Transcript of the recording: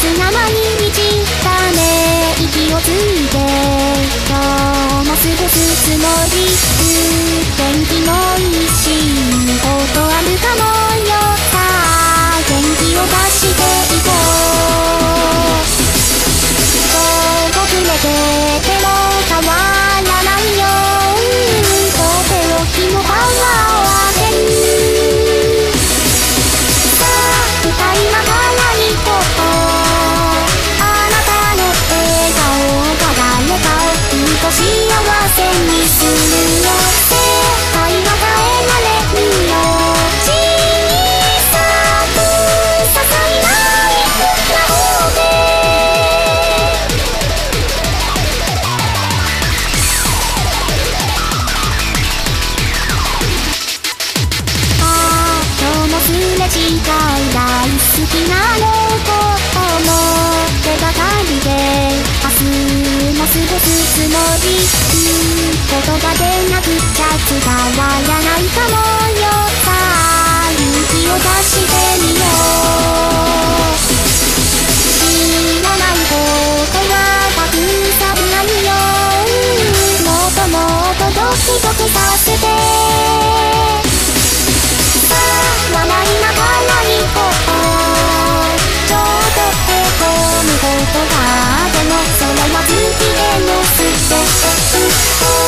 砂間に満ちため息をついて今日も過ごすつもり you tonight. があってもそれは月へのステッ